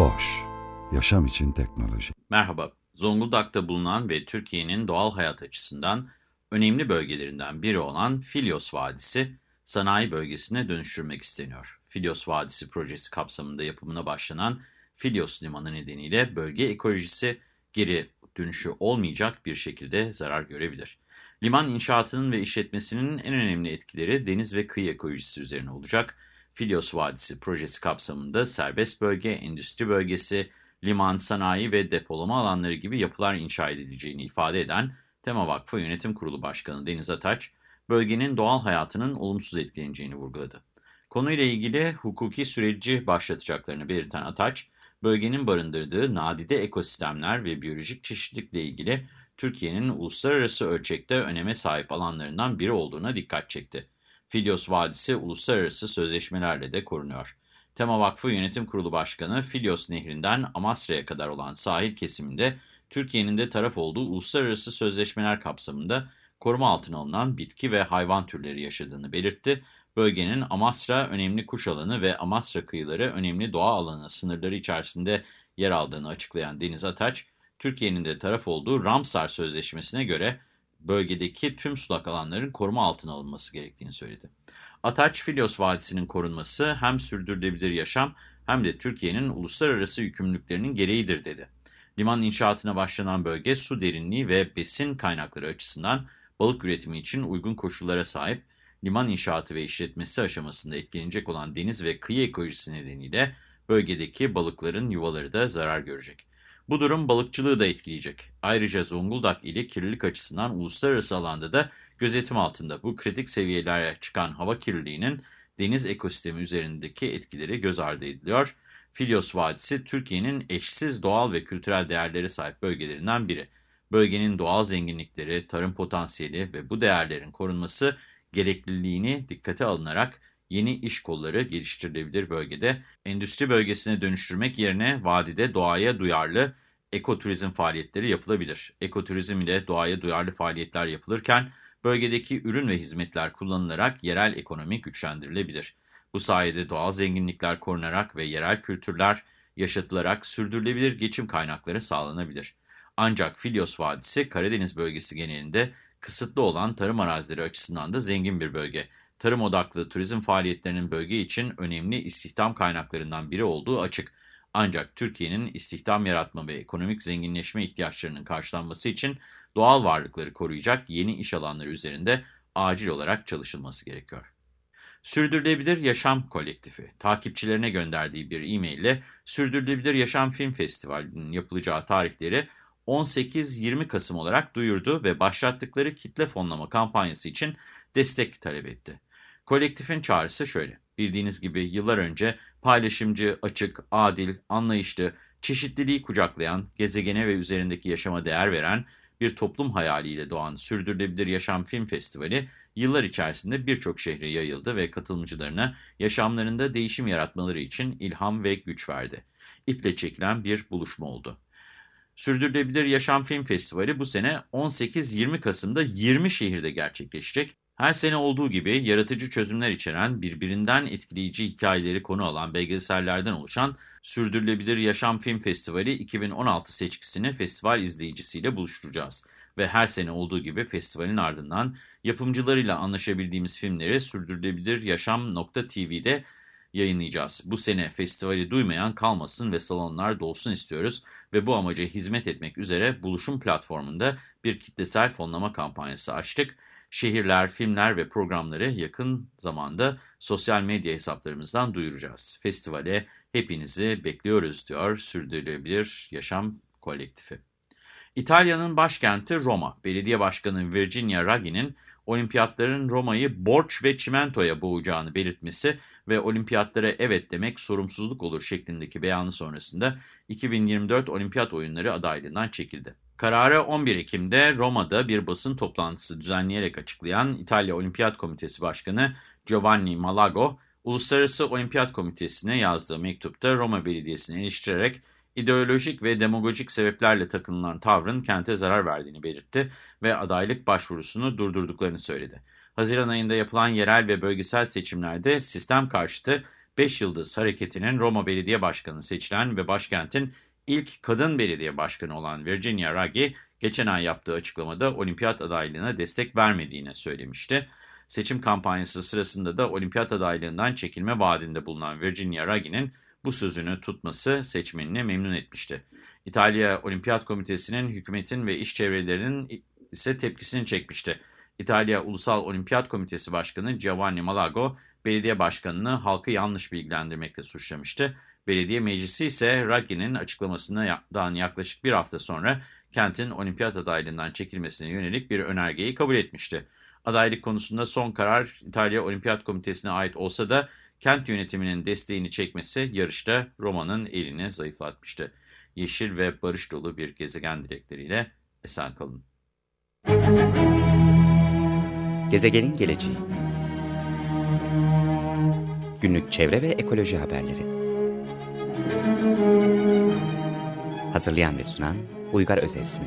Boş, yaşam için teknoloji. Merhaba, Zonguldak'ta bulunan ve Türkiye'nin doğal hayat açısından önemli bölgelerinden biri olan Filyos Vadisi, sanayi bölgesine dönüştürmek isteniyor. Filyos Vadisi projesi kapsamında yapımına başlanan Filyos Limanı nedeniyle bölge ekolojisi geri dönüşü olmayacak bir şekilde zarar görebilir. Liman inşaatının ve işletmesinin en önemli etkileri deniz ve kıyı ekolojisi üzerine olacak. Filyos Vadisi projesi kapsamında serbest bölge, endüstri bölgesi, liman, sanayi ve depolama alanları gibi yapılar inşa edileceğini ifade eden Tema Vakfı Yönetim Kurulu Başkanı Deniz Ataç, bölgenin doğal hayatının olumsuz etkileneceğini vurguladı. Konuyla ilgili hukuki süreci başlatacaklarını belirten Ataç, bölgenin barındırdığı nadide ekosistemler ve biyolojik çeşitlilikle ilgili Türkiye'nin uluslararası ölçekte öneme sahip alanlarından biri olduğuna dikkat çekti. Filyos Vadisi uluslararası sözleşmelerle de korunuyor. Tema Vakfı Yönetim Kurulu Başkanı Filyos Nehri'nden Amasra'ya kadar olan sahil kesiminde Türkiye'nin de taraf olduğu uluslararası sözleşmeler kapsamında koruma altına alınan bitki ve hayvan türleri yaşadığını belirtti. Bölgenin Amasra önemli kuş alanı ve Amasra kıyıları önemli doğa alanı sınırları içerisinde yer aldığını açıklayan Deniz Ataç, Türkiye'nin de taraf olduğu Ramsar Sözleşmesi'ne göre bölgedeki tüm sulak alanların koruma altına alınması gerektiğini söyledi. Ataç, Filyos Vadisi'nin korunması hem sürdürülebilir yaşam hem de Türkiye'nin uluslararası yükümlülüklerinin gereğidir dedi. Liman inşaatına başlanan bölge su derinliği ve besin kaynakları açısından balık üretimi için uygun koşullara sahip, liman inşaatı ve işletmesi aşamasında etkilenecek olan deniz ve kıyı ekolojisi nedeniyle bölgedeki balıkların yuvaları da zarar görecek. Bu durum balıkçılığı da etkileyecek. Ayrıca Zonguldak ili kirlilik açısından uluslararası alanda da gözetim altında bu kritik seviyelere çıkan hava kirliliğinin deniz ekosistemi üzerindeki etkileri göz ardı ediliyor. Filyos Vadisi Türkiye'nin eşsiz doğal ve kültürel değerleri sahip bölgelerinden biri. Bölgenin doğal zenginlikleri, tarım potansiyeli ve bu değerlerin korunması gerekliliğini dikkate alınarak yeni iş kolları geliştirilebilir bölgede. Endüstri bölgesine dönüştürmek yerine vadide doğaya duyarlı ekoturizm faaliyetleri yapılabilir. Ekoturizm ile doğaya duyarlı faaliyetler yapılırken bölgedeki ürün ve hizmetler kullanılarak yerel ekonomi güçlendirilebilir. Bu sayede doğal zenginlikler korunarak ve yerel kültürler yaşatılarak sürdürülebilir geçim kaynakları sağlanabilir. Ancak Filyos Vadisi Karadeniz bölgesi genelinde kısıtlı olan tarım arazileri açısından da zengin bir bölge. Tarım odaklı turizm faaliyetlerinin bölge için önemli istihdam kaynaklarından biri olduğu açık. Ancak Türkiye'nin istihdam yaratma ve ekonomik zenginleşme ihtiyaçlarının karşılanması için doğal varlıkları koruyacak yeni iş alanları üzerinde acil olarak çalışılması gerekiyor. Sürdürülebilir Yaşam Kolektifi, takipçilerine gönderdiği bir e-mail ile Sürdürülebilir Yaşam Film Festivali'nin yapılacağı tarihleri 18-20 Kasım olarak duyurdu ve başlattıkları kitle fonlama kampanyası için destek talep etti. Kolektifin çağrısı şöyle. Bildiğiniz gibi yıllar önce paylaşımcı, açık, adil, anlayışlı, çeşitliliği kucaklayan, gezegene ve üzerindeki yaşama değer veren bir toplum hayaliyle doğan Sürdürülebilir Yaşam Film Festivali yıllar içerisinde birçok şehre yayıldı ve katılımcılarına yaşamlarında değişim yaratmaları için ilham ve güç verdi. İple çekilen bir buluşma oldu. Sürdürülebilir Yaşam Film Festivali bu sene 18-20 Kasım'da 20 şehirde gerçekleşecek. Her sene olduğu gibi yaratıcı çözümler içeren birbirinden etkileyici hikayeleri konu alan belgesellerden oluşan Sürdürülebilir Yaşam Film Festivali 2016 seçkisini festival izleyicisiyle buluşturacağız. Ve her sene olduğu gibi festivalin ardından yapımcılarıyla anlaşabildiğimiz filmleri Sürdürülebilir Yaşam.tv'de yayınlayacağız. Bu sene festivali duymayan kalmasın ve salonlar dolsun istiyoruz ve bu amaca hizmet etmek üzere Buluşum platformunda bir kitlesel fonlama kampanyası açtık. Şehirler, filmler ve programları yakın zamanda sosyal medya hesaplarımızdan duyuracağız. Festivale hepinizi bekliyoruz diyor Sürdürülebilir Yaşam Kolektifi. İtalya'nın başkenti Roma, belediye başkanı Virginia Raggi'nin olimpiyatların Roma'yı borç ve çimentoya boğacağını belirtmesi ve olimpiyatlara evet demek sorumsuzluk olur şeklindeki beyanı sonrasında 2024 olimpiyat oyunları adaylığından çekildi. Kararı 11 Ekim'de Roma'da bir basın toplantısı düzenleyerek açıklayan İtalya Olimpiyat Komitesi Başkanı Giovanni Malago, Uluslararası Olimpiyat Komitesi'ne yazdığı mektupta Roma Belediyesi'ni eleştirerek ideolojik ve demagojik sebeplerle takınılan tavrın kente zarar verdiğini belirtti ve adaylık başvurusunu durdurduklarını söyledi. Haziran ayında yapılan yerel ve bölgesel seçimlerde sistem karşıtı 5 Yıldız Hareketi'nin Roma Belediye Başkanı seçilen ve başkentin ilk kadın belediye başkanı olan Virginia Raggi, geçen ay yaptığı açıklamada olimpiyat adaylığına destek vermediğini söylemişti. Seçim kampanyası sırasında da olimpiyat adaylığından çekilme vaadinde bulunan Virginia Raggi'nin bu sözünü tutması seçmenini memnun etmişti. İtalya Olimpiyat Komitesi'nin hükümetin ve iş çevrelerinin ise tepkisini çekmişti. İtalya Ulusal Olimpiyat Komitesi Başkanı Giovanni Malago, belediye başkanını halkı yanlış bilgilendirmekle suçlamıştı. Belediye meclisi ise Raggi'nin açıklamasından yaklaşık bir hafta sonra kentin olimpiyat adaylığından çekilmesine yönelik bir önergeyi kabul etmişti. Adaylık konusunda son karar İtalya Olimpiyat Komitesi'ne ait olsa da kent yönetiminin desteğini çekmesi yarışta Roma'nın elini zayıflatmıştı. Yeşil ve barış dolu bir gezegen dilekleriyle esen kalın. Gezegenin geleceği Günlük çevre ve ekoloji haberleri Hazırlayan ve sunan Uygar Özesmi